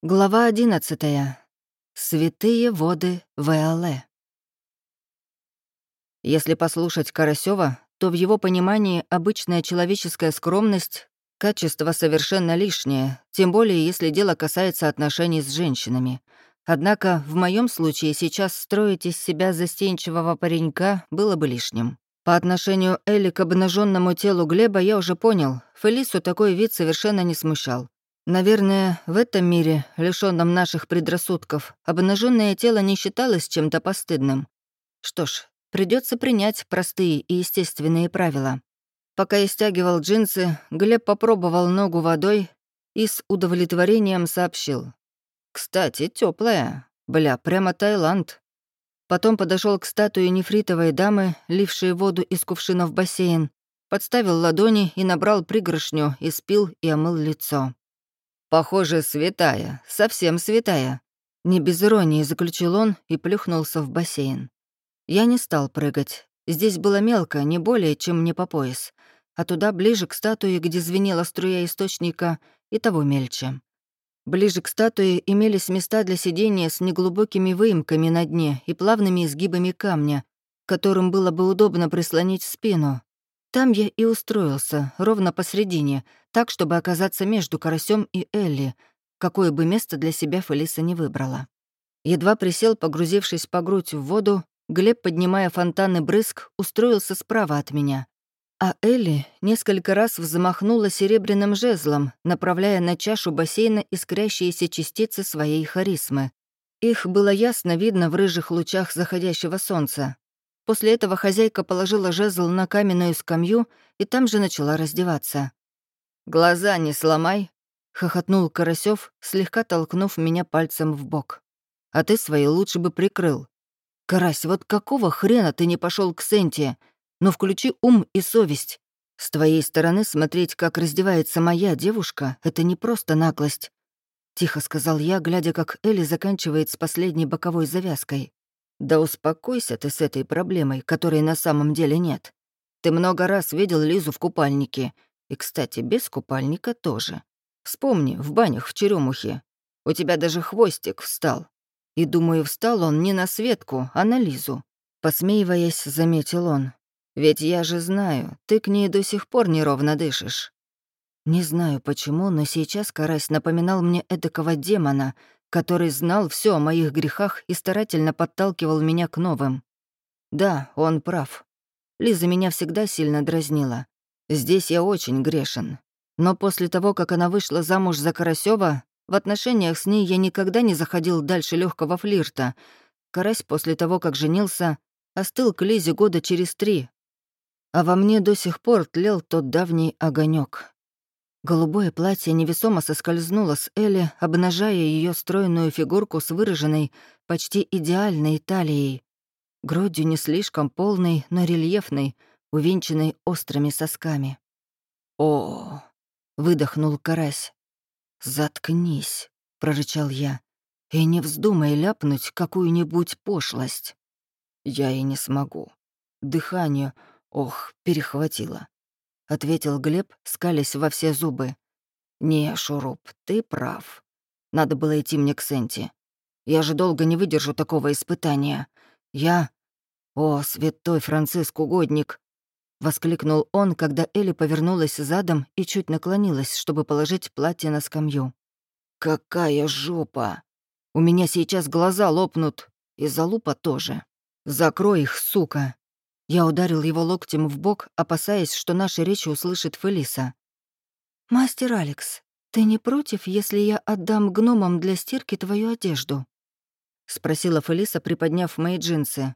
Глава одиннадцатая. Святые воды ВЛЭ. Если послушать Карасева, то в его понимании обычная человеческая скромность — качество совершенно лишнее, тем более если дело касается отношений с женщинами. Однако в моем случае сейчас строить из себя застенчивого паренька было бы лишним. По отношению Элли к обнаженному телу Глеба я уже понял, Фелису такой вид совершенно не смущал. Наверное, в этом мире, лишённом наших предрассудков, обнаженное тело не считалось чем-то постыдным. Что ж, придется принять простые и естественные правила. Пока я стягивал джинсы, Глеб попробовал ногу водой и с удовлетворением сообщил. «Кстати, теплая. Бля, прямо Таиланд». Потом подошел к статуе нефритовой дамы, лившей воду из кувшина в бассейн, подставил ладони и набрал пригоршню, испил и омыл лицо. «Похоже, святая, совсем святая». Не без иронии заключил он и плюхнулся в бассейн. Я не стал прыгать. Здесь было мелко, не более, чем мне по пояс. А туда, ближе к статуе, где звенела струя источника, и того мельче. Ближе к статуе имелись места для сидения с неглубокими выемками на дне и плавными изгибами камня, которым было бы удобно прислонить спину, там я и устроился, ровно посредине, так, чтобы оказаться между Карасем и Элли, какое бы место для себя Фелиса не выбрала. Едва присел, погрузившись по грудь в воду, Глеб, поднимая фонтаны брызг, устроился справа от меня. А Элли несколько раз взмахнула серебряным жезлом, направляя на чашу бассейна искрящиеся частицы своей харизмы. Их было ясно видно в рыжих лучах заходящего солнца, После этого хозяйка положила жезл на каменную скамью и там же начала раздеваться. «Глаза не сломай», — хохотнул Карасёв, слегка толкнув меня пальцем в бок. «А ты свои лучше бы прикрыл. Карась, вот какого хрена ты не пошел к Сенте? Ну включи ум и совесть. С твоей стороны смотреть, как раздевается моя девушка, это не просто наглость. Тихо сказал я, глядя, как Элли заканчивает с последней боковой завязкой. Да успокойся ты с этой проблемой, которой на самом деле нет. Ты много раз видел Лизу в купальнике. И, кстати, без купальника тоже. Вспомни, в банях в Черемухе. У тебя даже хвостик встал. И, думаю, встал он не на Светку, а на Лизу. Посмеиваясь, заметил он. Ведь я же знаю, ты к ней до сих пор неровно дышишь. Не знаю почему, но сейчас Карась напоминал мне эдакого демона, который знал все о моих грехах и старательно подталкивал меня к новым. Да, он прав. Лиза меня всегда сильно дразнила. Здесь я очень грешен. Но после того, как она вышла замуж за Карасева, в отношениях с ней я никогда не заходил дальше легкого флирта. Карась после того, как женился, остыл к Лизе года через три. А во мне до сих пор тлел тот давний огонек. Голубое платье невесомо соскользнуло с Элли, обнажая ее стройную фигурку с выраженной, почти идеальной талией. Грудью не слишком полной, но рельефной, увенчанной острыми сосками. «О!» — выдохнул карась. «Заткнись», — прорычал я, — «и не вздумай ляпнуть какую-нибудь пошлость». «Я и не смогу. Дыхание, ох, перехватило. — ответил Глеб, скалясь во все зубы. «Не, Шуруп, ты прав. Надо было идти мне к Сенти. Я же долго не выдержу такого испытания. Я... О, святой Франциск угодник!» — воскликнул он, когда Элли повернулась задом и чуть наклонилась, чтобы положить платье на скамью. «Какая жопа! У меня сейчас глаза лопнут, и залупа тоже. Закрой их, сука!» Я ударил его локтем в бок, опасаясь, что наши речи услышит Фелиса. «Мастер Алекс, ты не против, если я отдам гномам для стирки твою одежду?» — спросила Фелиса, приподняв мои джинсы.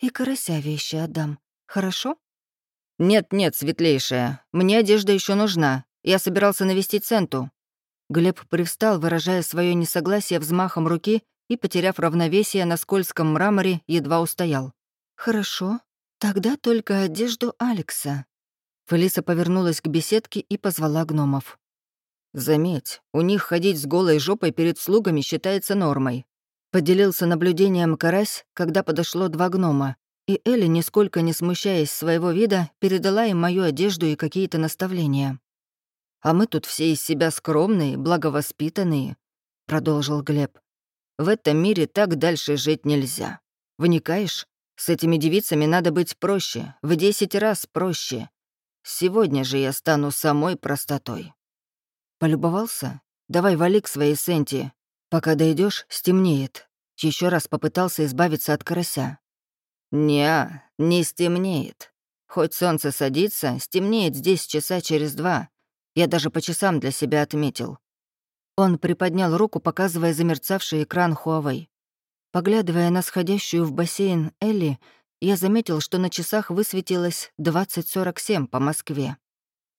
«И карася вещи отдам, хорошо?» «Нет-нет, светлейшая, мне одежда еще нужна. Я собирался навестить Центу». Глеб привстал, выражая свое несогласие взмахом руки и, потеряв равновесие на скользком мраморе, едва устоял. «Хорошо, «Тогда только одежду Алекса». Фелиса повернулась к беседке и позвала гномов. «Заметь, у них ходить с голой жопой перед слугами считается нормой». Поделился наблюдением Карась, когда подошло два гнома, и Элли, нисколько не смущаясь своего вида, передала им мою одежду и какие-то наставления. «А мы тут все из себя скромные, благовоспитанные. продолжил Глеб. «В этом мире так дальше жить нельзя. Вникаешь? С этими девицами надо быть проще, в десять раз проще. Сегодня же я стану самой простотой». Полюбовался? Давай вали к своей Сенти. Пока дойдешь, стемнеет. Еще раз попытался избавиться от карася. «Не, не стемнеет. Хоть солнце садится, стемнеет здесь часа через два. Я даже по часам для себя отметил». Он приподнял руку, показывая замерцавший экран Huawei. Поглядывая на сходящую в бассейн Элли, я заметил, что на часах высветилось 20.47 по Москве.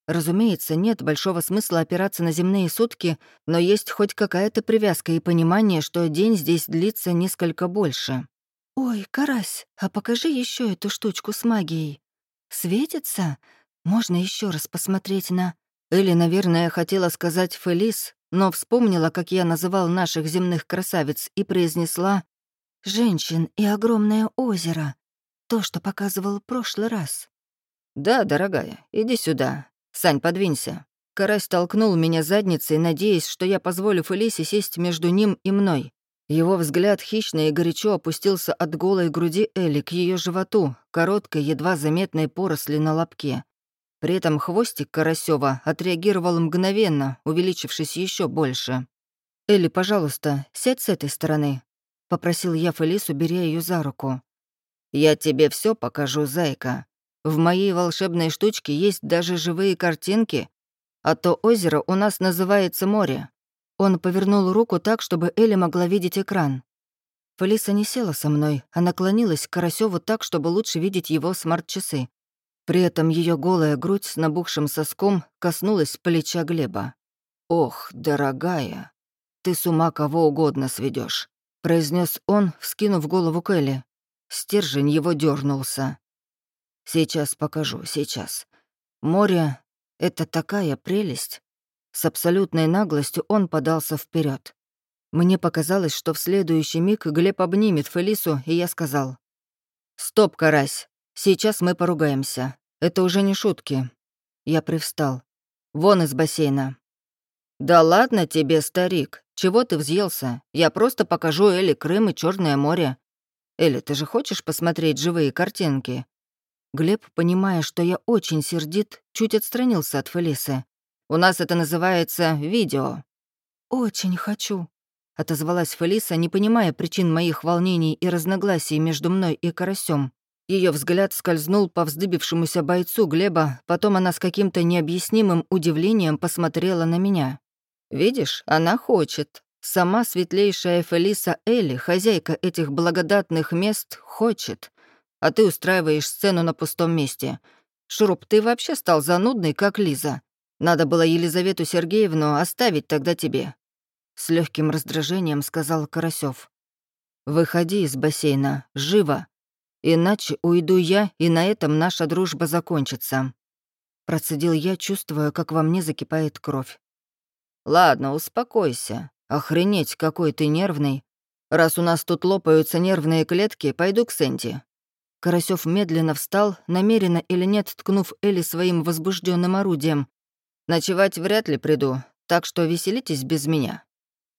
Разумеется, нет большого смысла опираться на земные сутки, но есть хоть какая-то привязка и понимание, что день здесь длится несколько больше. «Ой, Карась, а покажи еще эту штучку с магией. Светится? Можно еще раз посмотреть на...» Элли, наверное, хотела сказать «Фелис», но вспомнила, как я называл наших земных красавиц, и произнесла «Женщин и огромное озеро». То, что показывал в прошлый раз. «Да, дорогая, иди сюда. Сань, подвинься». Карась толкнул меня задницей, надеясь, что я позволю Фелисе сесть между ним и мной. Его взгляд хищно и горячо опустился от голой груди Элли к ее животу, короткой, едва заметной поросли на лобке. При этом хвостик Карасева отреагировал мгновенно, увеличившись еще больше. «Элли, пожалуйста, сядь с этой стороны», — попросил я Фелису, беря ее за руку. «Я тебе все покажу, зайка. В моей волшебной штучке есть даже живые картинки, а то озеро у нас называется море. Он повернул руку так, чтобы Элли могла видеть экран. Фелиса не села со мной, а наклонилась к Карасёву так, чтобы лучше видеть его смарт-часы. При этом ее голая грудь с набухшим соском коснулась плеча Глеба. «Ох, дорогая, ты с ума кого угодно сведешь, произнес он, вскинув голову к Элли. Стержень его дернулся. «Сейчас покажу, сейчас. Море — это такая прелесть. С абсолютной наглостью он подался вперед. Мне показалось, что в следующий миг Глеб обнимет Фелису, и я сказал. «Стоп, карась, сейчас мы поругаемся. Это уже не шутки». Я привстал. «Вон из бассейна». «Да ладно тебе, старик. Чего ты взъелся? Я просто покажу Элли Крым и Черное море. Элли, ты же хочешь посмотреть живые картинки?» Глеб, понимая, что я очень сердит, чуть отстранился от Фелисы. У нас это называется видео». «Очень хочу», — отозвалась Фелиса, не понимая причин моих волнений и разногласий между мной и Карасем. Ее взгляд скользнул по вздыбившемуся бойцу Глеба, потом она с каким-то необъяснимым удивлением посмотрела на меня. «Видишь, она хочет. Сама светлейшая Фелиса Элли, хозяйка этих благодатных мест, хочет. А ты устраиваешь сцену на пустом месте. Шуруп, ты вообще стал занудный, как Лиза. Надо было Елизавету Сергеевну оставить тогда тебе. С легким раздражением сказал Карасёв. Выходи из бассейна, живо. Иначе уйду я, и на этом наша дружба закончится. Процедил я, чувствуя, как во мне закипает кровь. Ладно, успокойся. Охренеть, какой ты нервный. Раз у нас тут лопаются нервные клетки, пойду к Сенти. Карасёв медленно встал, намеренно или нет, ткнув Элли своим возбужденным орудием, Ночевать вряд ли приду, так что веселитесь без меня».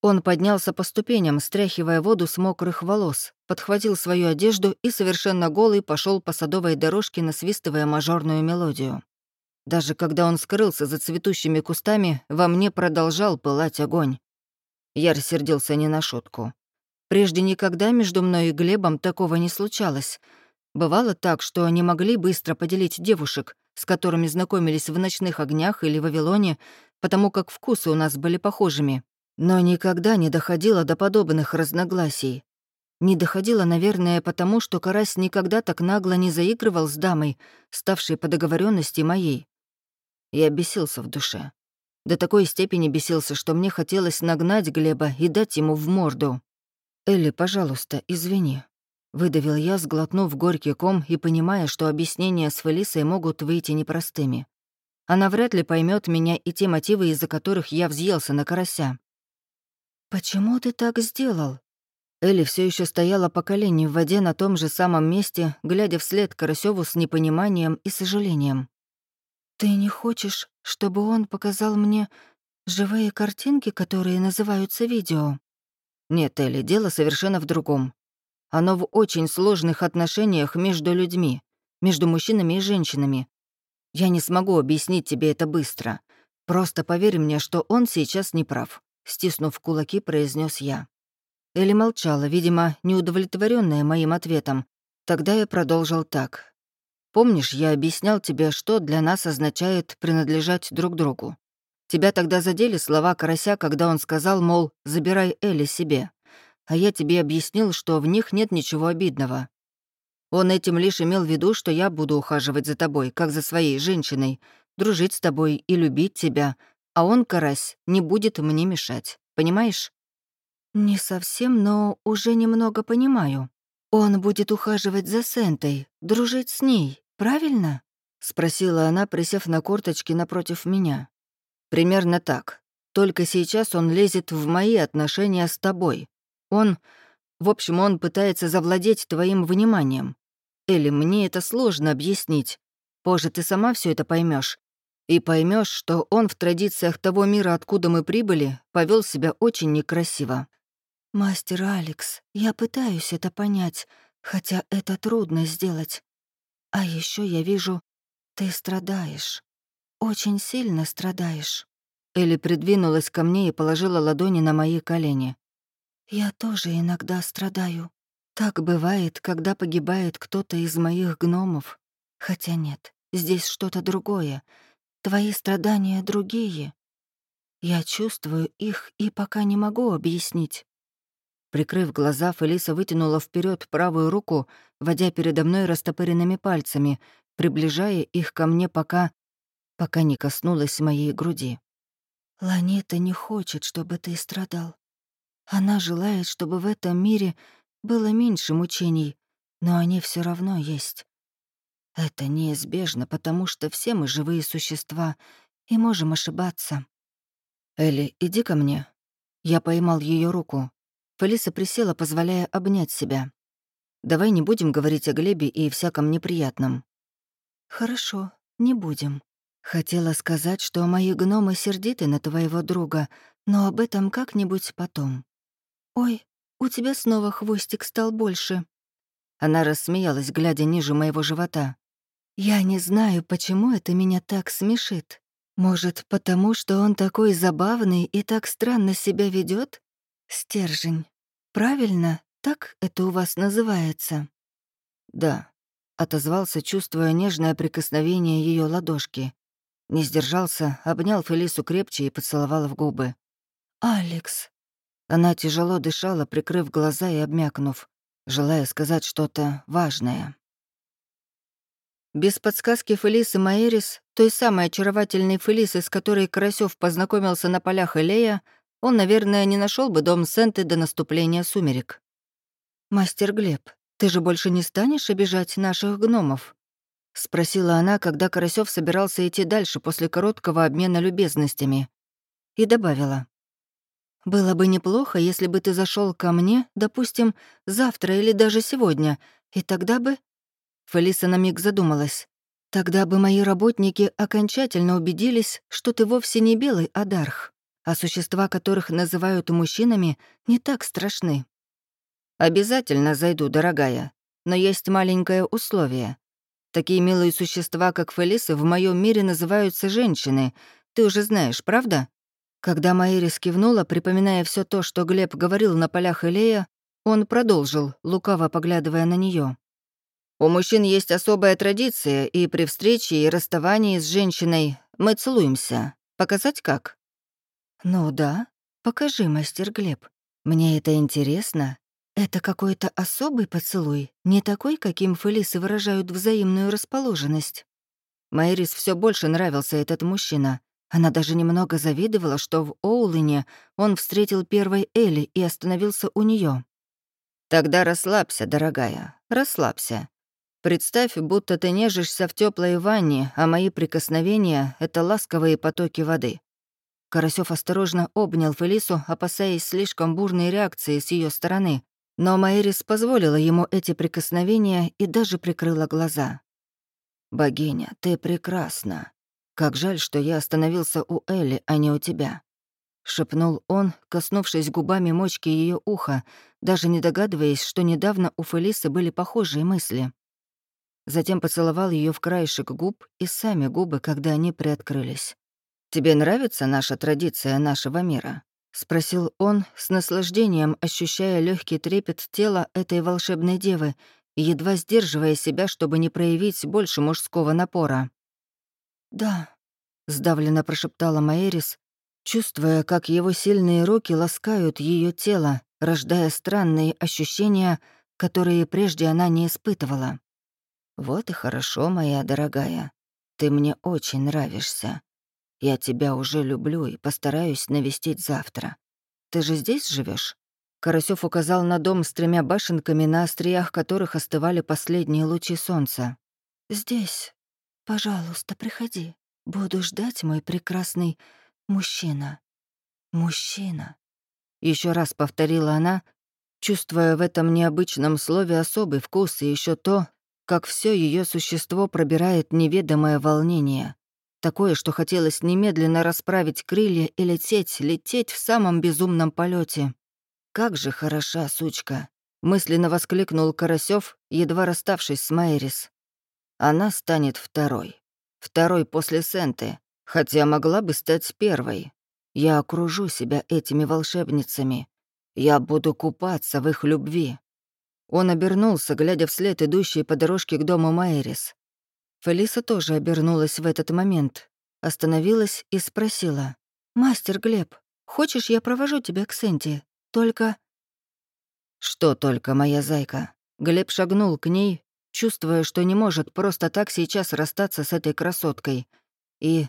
Он поднялся по ступеням, стряхивая воду с мокрых волос, подхватил свою одежду и совершенно голый пошел по садовой дорожке, насвистывая мажорную мелодию. Даже когда он скрылся за цветущими кустами, во мне продолжал пылать огонь. Я рассердился не на шутку. Прежде никогда между мной и Глебом такого не случалось. Бывало так, что они могли быстро поделить девушек, с которыми знакомились в ночных огнях или Вавилоне, потому как вкусы у нас были похожими. Но никогда не доходило до подобных разногласий. Не доходило, наверное, потому что Карась никогда так нагло не заигрывал с дамой, ставшей по договоренности моей. Я бесился в душе. До такой степени бесился, что мне хотелось нагнать Глеба и дать ему в морду. «Элли, пожалуйста, извини. Выдавил я, сглотнув горький ком и понимая, что объяснения с Фелисой могут выйти непростыми. Она вряд ли поймет меня и те мотивы, из-за которых я взъелся на карася. «Почему ты так сделал?» Элли все еще стояла по колени в воде на том же самом месте, глядя вслед Карасеву с непониманием и сожалением. «Ты не хочешь, чтобы он показал мне Живые картинки, которые называются видео. Нет, Элли, дело совершенно в другом. Оно в очень сложных отношениях между людьми, между мужчинами и женщинами. Я не смогу объяснить тебе это быстро. Просто поверь мне, что он сейчас не прав», — стиснув кулаки, произнес я. Элли молчала, видимо, неудовлетворенная моим ответом. Тогда я продолжил так. «Помнишь, я объяснял тебе, что для нас означает принадлежать друг другу? Тебя тогда задели слова Карася, когда он сказал, мол, «забирай Элли себе». А я тебе объяснил, что в них нет ничего обидного. Он этим лишь имел в виду, что я буду ухаживать за тобой, как за своей женщиной, дружить с тобой и любить тебя, а он, Карась, не будет мне мешать. Понимаешь? Не совсем, но уже немного понимаю. Он будет ухаживать за Сентой, дружить с ней, правильно? Спросила она, присев на корточки напротив меня. Примерно так. Только сейчас он лезет в мои отношения с тобой. Он... В общем, он пытается завладеть твоим вниманием. Элли, мне это сложно объяснить. Позже ты сама все это поймешь. И поймешь, что он в традициях того мира, откуда мы прибыли, повел себя очень некрасиво. «Мастер Алекс, я пытаюсь это понять, хотя это трудно сделать. А еще я вижу, ты страдаешь. Очень сильно страдаешь». Элли придвинулась ко мне и положила ладони на мои колени. «Я тоже иногда страдаю. Так бывает, когда погибает кто-то из моих гномов. Хотя нет, здесь что-то другое. Твои страдания другие. Я чувствую их и пока не могу объяснить. Прикрыв глаза, Фелиса вытянула вперед правую руку, водя передо мной растопыренными пальцами, приближая их ко мне, пока... пока не коснулась моей груди. «Ланита не хочет, чтобы ты страдал. Она желает, чтобы в этом мире было меньше мучений, но они все равно есть. Это неизбежно, потому что все мы живые существа и можем ошибаться. «Элли, иди ко мне». Я поймал ее руку. Фелиса присела, позволяя обнять себя. «Давай не будем говорить о Глебе и всяком неприятном». «Хорошо, не будем. Хотела сказать, что мои гномы сердиты на твоего друга, но об этом как-нибудь потом. Ой, у тебя снова хвостик стал больше». Она рассмеялась, глядя ниже моего живота. «Я не знаю, почему это меня так смешит. Может, потому что он такой забавный и так странно себя ведет? Стержень. Правильно, так это у вас называется?» «Да», — отозвался, чувствуя нежное прикосновение ее ладошки. Не сдержался, обнял Фелису крепче и поцеловал в губы. «Алекс, она тяжело дышала, прикрыв глаза и обмякнув, желая сказать что-то важное. Без подсказки Фелисы Маэрис, той самой очаровательной Фелисы, с которой Карасёв познакомился на полях Элея, он, наверное, не нашел бы дом Сенты до наступления сумерек. «Мастер Глеб, ты же больше не станешь обижать наших гномов?» — спросила она, когда Карасёв собирался идти дальше после короткого обмена любезностями. И добавила. Было бы неплохо, если бы ты зашел ко мне, допустим, завтра или даже сегодня, и тогда бы...» Фелиса на миг задумалась. «Тогда бы мои работники окончательно убедились, что ты вовсе не белый адарх, а существа, которых называют мужчинами, не так страшны». «Обязательно зайду, дорогая, но есть маленькое условие. Такие милые существа, как Фелиса, в моем мире называются женщины. Ты уже знаешь, правда?» Когда Маэрис кивнула, припоминая все то, что Глеб говорил на полях Илея, он продолжил, лукаво поглядывая на нее. «У мужчин есть особая традиция, и при встрече и расставании с женщиной мы целуемся. Показать как?» «Ну да, покажи, мастер Глеб. Мне это интересно. Это какой-то особый поцелуй, не такой, каким фелисы выражают взаимную расположенность». Майрис все больше нравился этот мужчина, она даже немного завидовала, что в Оулине он встретил первой Элли и остановился у нее. «Тогда расслабься, дорогая, расслабься. Представь, будто ты нежишься в теплой ванне, а мои прикосновения — это ласковые потоки воды». Карасёв осторожно обнял Фелису, опасаясь слишком бурной реакции с ее стороны, но Майрис позволила ему эти прикосновения и даже прикрыла глаза. «Богиня, ты прекрасна», как жаль, что я остановился у Элли, а не у тебя. — шепнул он, коснувшись губами мочки ее уха, даже не догадываясь, что недавно у Фелисы были похожие мысли. Затем поцеловал ее в краешек губ и сами губы, когда они приоткрылись. «Тебе нравится наша традиция нашего мира?» — спросил он, с наслаждением ощущая легкий трепет тела этой волшебной девы, едва сдерживая себя, чтобы не проявить больше мужского напора. «Да», — сдавленно прошептала Маэрис, чувствуя, как его сильные руки ласкают ее тело, рождая странные ощущения, которые прежде она не испытывала. «Вот и хорошо, моя дорогая. Ты мне очень нравишься. Я тебя уже люблю и постараюсь навестить завтра. Ты же здесь живешь? Карасёв указал на дом с тремя башенками, на остриях которых остывали последние лучи солнца. «Здесь. Пожалуйста, приходи. Буду ждать, мой прекрасный мужчина. Мужчина». Еще раз повторила она, чувствуя в этом необычном слове особый вкус и еще то, как все ее существо пробирает неведомое волнение. Такое, что хотелось немедленно расправить крылья и лететь, лететь в самом безумном полете. «Как же хороша сучка!» — мысленно воскликнул Карасёв, едва расставшись с Майрис. «Она станет второй. Второй после Сенты, хотя могла бы стать первой. Я окружу себя этими волшебницами. Я буду купаться в их любви». Он обернулся, глядя вслед идущей по дорожке к дому Майрис. Фелиса тоже обернулась в этот момент, остановилась и спросила. «Мастер Глеб, хочешь, я провожу тебя к Сенте? Только...» «Что только, моя зайка?» Глеб шагнул к ней, чувствуя, что не может просто так сейчас расстаться с этой красоткой. И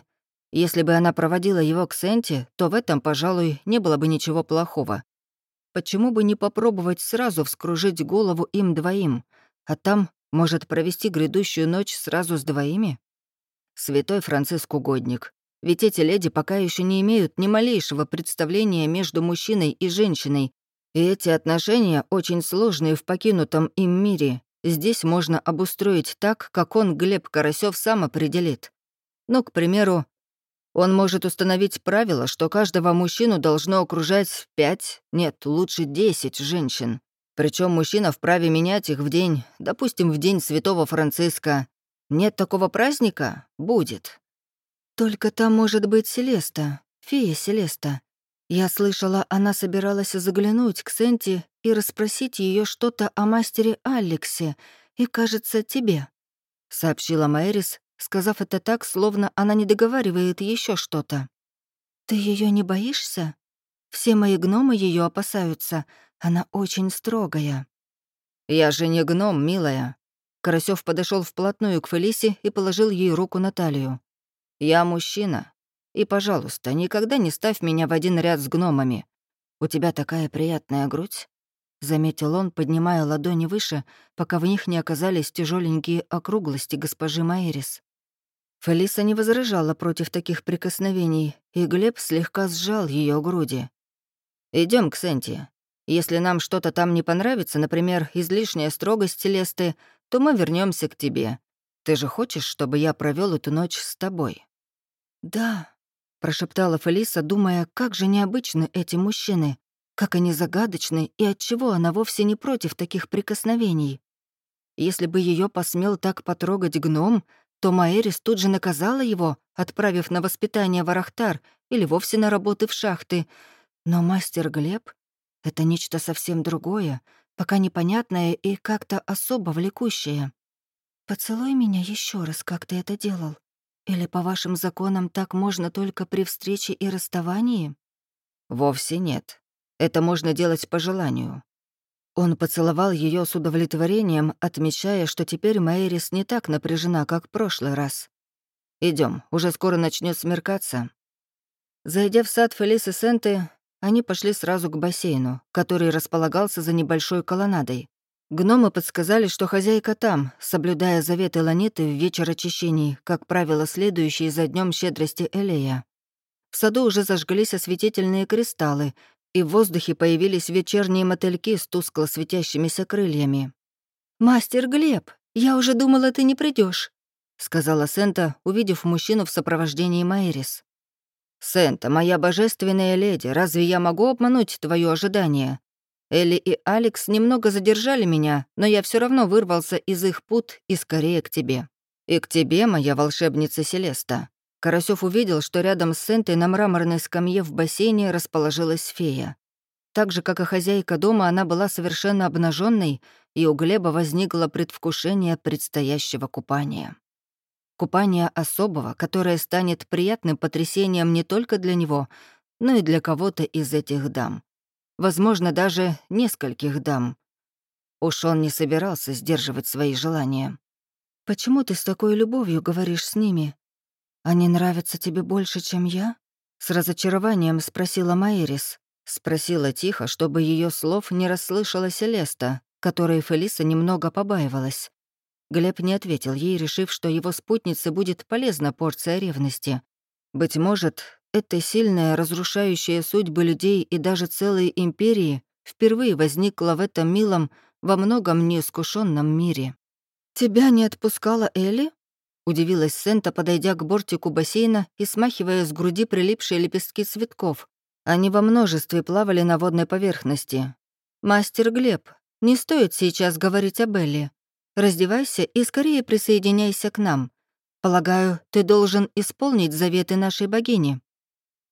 если бы она проводила его к Сенте, то в этом, пожалуй, не было бы ничего плохого. Почему бы не попробовать сразу вскружить голову им двоим, а там, может, провести грядущую ночь сразу с двоими? Святой Франциск угодник. Ведь эти леди пока еще не имеют ни малейшего представления между мужчиной и женщиной, и эти отношения очень сложные в покинутом им мире. Здесь можно обустроить так, как он, Глеб Карасёв, сам определит. Ну, к примеру, он может установить правило, что каждого мужчину должно окружать пять, нет, лучше десять женщин. Причем мужчина вправе менять их в день, допустим, в день Святого Франциска. Нет такого праздника? Будет. Только там может быть Селеста, фея Селеста. Я слышала, она собиралась заглянуть к Сенти и расспросить ее что-то о мастере Алексе и, кажется, тебе», — сообщила Майрис, сказав это так, словно она не договаривает еще что-то. «Ты ее не боишься? Все мои гномы ее опасаются. Она очень строгая». «Я же не гном, милая». Карасёв подошел вплотную к Фелисе и положил ей руку на талию. «Я мужчина. И, пожалуйста, никогда не ставь меня в один ряд с гномами. У тебя такая приятная грудь». — заметил он, поднимая ладони выше, пока в них не оказались тяжеленькие округлости госпожи Майрис. Фелиса не возражала против таких прикосновений, и Глеб слегка сжал ее груди. Идем к Сенти. Если нам что-то там не понравится, например, излишняя строгость Целесты, то мы вернемся к тебе. Ты же хочешь, чтобы я провел эту ночь с тобой?» «Да», — прошептала Фелиса, думая, как же необычны эти мужчины, как они загадочны и отчего она вовсе не против таких прикосновений. Если бы ее посмел так потрогать гном, то Маэрис тут же наказала его, отправив на воспитание в Арахтар или вовсе на работы в шахты. Но мастер Глеб — это нечто совсем другое, пока непонятное и как-то особо влекущее. «Поцелуй меня еще раз, как ты это делал. Или, по вашим законам, так можно только при встрече и расставании?» «Вовсе нет. Это можно делать по желанию. Он поцеловал ее с удовлетворением, отмечая, что теперь Мэйрис не так напряжена, как в прошлый раз. Идем, уже скоро начнет смеркаться. Зайдя в сад Фелисы Сенты, они пошли сразу к бассейну, который располагался за небольшой колоннадой. Гномы подсказали, что хозяйка там, соблюдая заветы Ланиты в вечер очищений, как правило, следующие за днем щедрости Элея. В саду уже зажглись осветительные кристаллы, и в воздухе появились вечерние мотыльки с тускло светящимися крыльями. «Мастер Глеб, я уже думала, ты не придешь, сказала Сента, увидев мужчину в сопровождении Майрис. «Сента, моя божественная леди, разве я могу обмануть твое ожидание? Элли и Алекс немного задержали меня, но я все равно вырвался из их пут и скорее к тебе. И к тебе, моя волшебница Селеста». Карасёв увидел, что рядом с Сентой на мраморной скамье в бассейне расположилась фея. Так же, как и хозяйка дома, она была совершенно обнаженной, и у Глеба возникло предвкушение предстоящего купания. Купание особого, которое станет приятным потрясением не только для него, но и для кого-то из этих дам возможно, даже нескольких дам. Уж он не собирался сдерживать свои желания. «Почему ты с такой любовью говоришь с ними? Они нравятся тебе больше, чем я?» С разочарованием спросила Майрис. Спросила тихо, чтобы ее слов не расслышала Селеста, которой Фелиса немного побаивалась. Глеб не ответил ей, решив, что его спутнице будет полезна порция ревности. Быть может, эта сильная, разрушающая судьбы людей и даже целые империи впервые возникла в этом милом, во многом неискушенном мире. «Тебя не отпускала Элли?» — удивилась Сента, подойдя к бортику бассейна и смахивая с груди прилипшие лепестки цветков. Они во множестве плавали на водной поверхности. «Мастер Глеб, не стоит сейчас говорить об Элли. Раздевайся и скорее присоединяйся к нам. Полагаю, ты должен исполнить заветы нашей богини»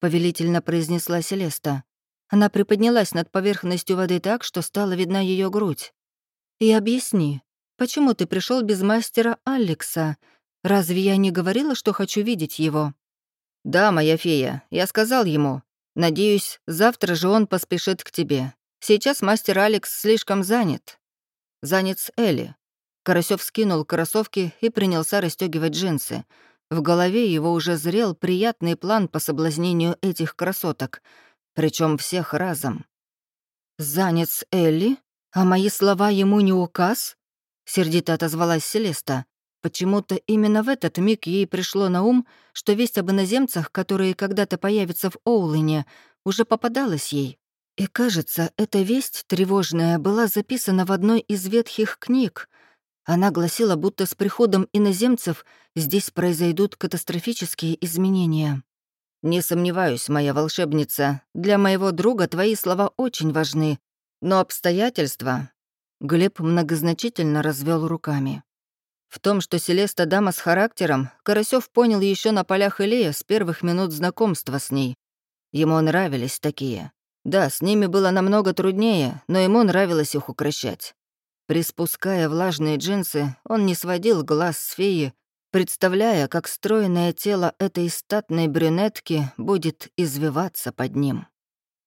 повелительно произнесла Селеста. Она приподнялась над поверхностью воды так, что стала видна ее грудь. «И объясни, почему ты пришел без мастера Алекса? Разве я не говорила, что хочу видеть его?» «Да, моя фея, я сказал ему. Надеюсь, завтра же он поспешит к тебе. Сейчас мастер Алекс слишком занят. Занят с Элли». Карасёв скинул кроссовки и принялся расстегивать джинсы — в голове его уже зрел приятный план по соблазнению этих красоток, причем всех разом. «Занят Элли? А мои слова ему не указ?» — сердито отозвалась Селеста. Почему-то именно в этот миг ей пришло на ум, что весть об иноземцах, которые когда-то появятся в Оулине, уже попадалась ей. И кажется, эта весть тревожная была записана в одной из ветхих книг, она гласила, будто с приходом иноземцев здесь произойдут катастрофические изменения. «Не сомневаюсь, моя волшебница, для моего друга твои слова очень важны, но обстоятельства...» Глеб многозначительно развел руками. В том, что Селеста дама с характером, Карасёв понял еще на полях Илея с первых минут знакомства с ней. Ему нравились такие. Да, с ними было намного труднее, но ему нравилось их укращать. Приспуская влажные джинсы, он не сводил глаз с феи, представляя, как стройное тело этой статной брюнетки будет извиваться под ним.